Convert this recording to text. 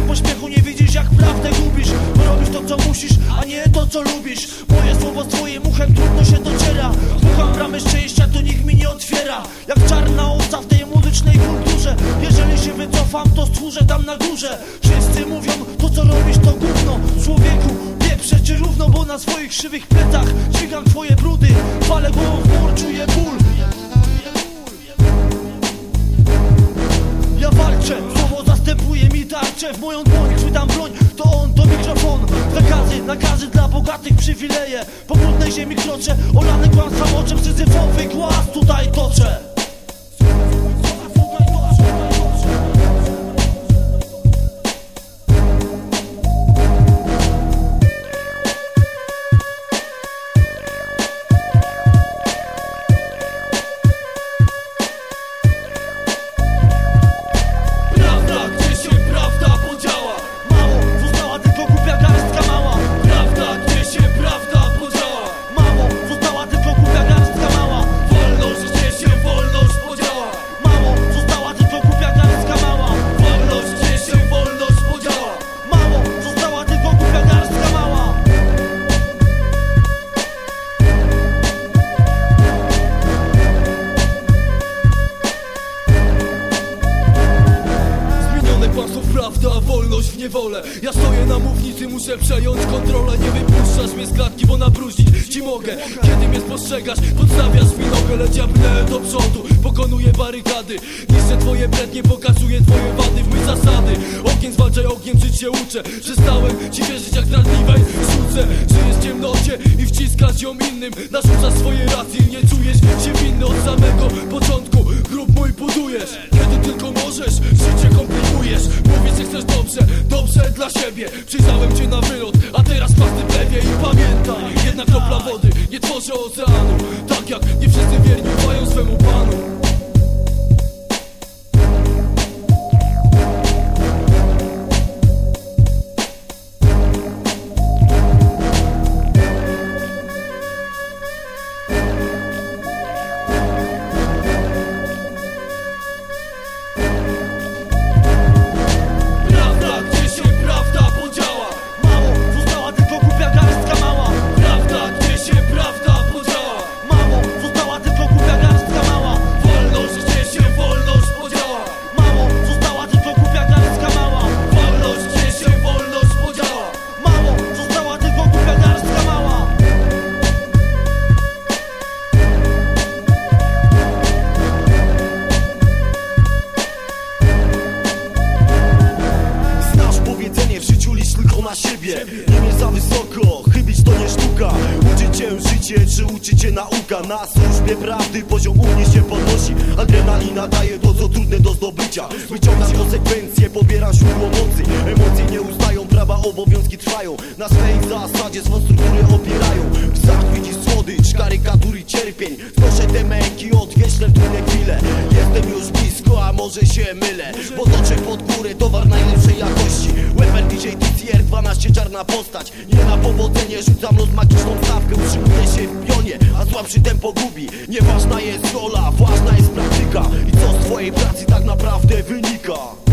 tym pośpiechu nie widzisz jak prawdę gubisz. Bo robisz to co musisz, a nie to co lubisz. Moje słowo z twoim uchem trudno się dociera. Pukam bramy szczęścia, to nikt mi nie otwiera. Jak czarna owca w tej muzycznej kulturze. Jeżeli się wycofam, to stwórzę tam na górze. Wszyscy mówią, to co robisz to gówno. Człowieku, pieprzę cię równo, bo na swoich krzywych plecach Dźwigam twoje brudy, palę głową w mur, czuję ból mi tarczę W moją dłoń chwytam broń, to on, to mikrofon. Zakazy, nakazy dla bogatych przywileje. Po brudnej ziemi kroczę, olany kłamstwem oczem Syzyfowy głaz tutaj toczę Ja stoję na mównicy, muszę przejąć kontrolę. Nie wypuszczasz mnie z klatki, bo nabruździć ci mogę. Kiedy mnie spostrzegasz, podstawiasz mi nogę Lecz ja brnę do przodu, pokonuję barykady. Niszczę twoje brednie, pokazuję twoje wady. W my zasady, ogień zwalczaj ogniem, żyć się uczę. Przestałem ci wierzyć jak zdradliwej sztuce Żyjesz w ciemnocie i wciskasz ją innym. Narzucasz swoje racje, nie czujesz się winny. Od samego początku Grób mój budujesz, kiedy tylko możesz Życie komplikujesz, mówisz, że chcesz dobrze Dobrze dla siebie, przyjrzałem cię na wylot A teraz pasty plewie i pamiętaj Jedna kropla wody nie tworzy oceanu. Tak jak nie wszyscy wierni ufają swemu panu Nie mierz za wysoko, chybić to nie sztuka. Uczy cię życie, czy uczy cię nauka Na służbie prawdy poziom u mnie się podnosi. Adrenalina daje to co trudne do zdobycia. Wyciągam konsekwencje, pobieram źródło mocy. Emocje nie ustają, prawa obowiązki trwają. Na swej zasadzie swą strukturę opierają. W psach widzisz słodycz, karykatury cierpień. Znoszę te męki, odwieźle w trudne chwile Jestem już blisko, a może się mylę. Bo toczę pod górę towar najlepszej jakości. Weapon DJ TCR 12 czarna postać. Nie na powodzenie rzucam los magiczną stawkę Utrzymuję się w pionie, a słabszy tempo pogubi. Nieważna jest rola, ważna jest praktyka. I co z twojej pracy tak naprawdę wynika?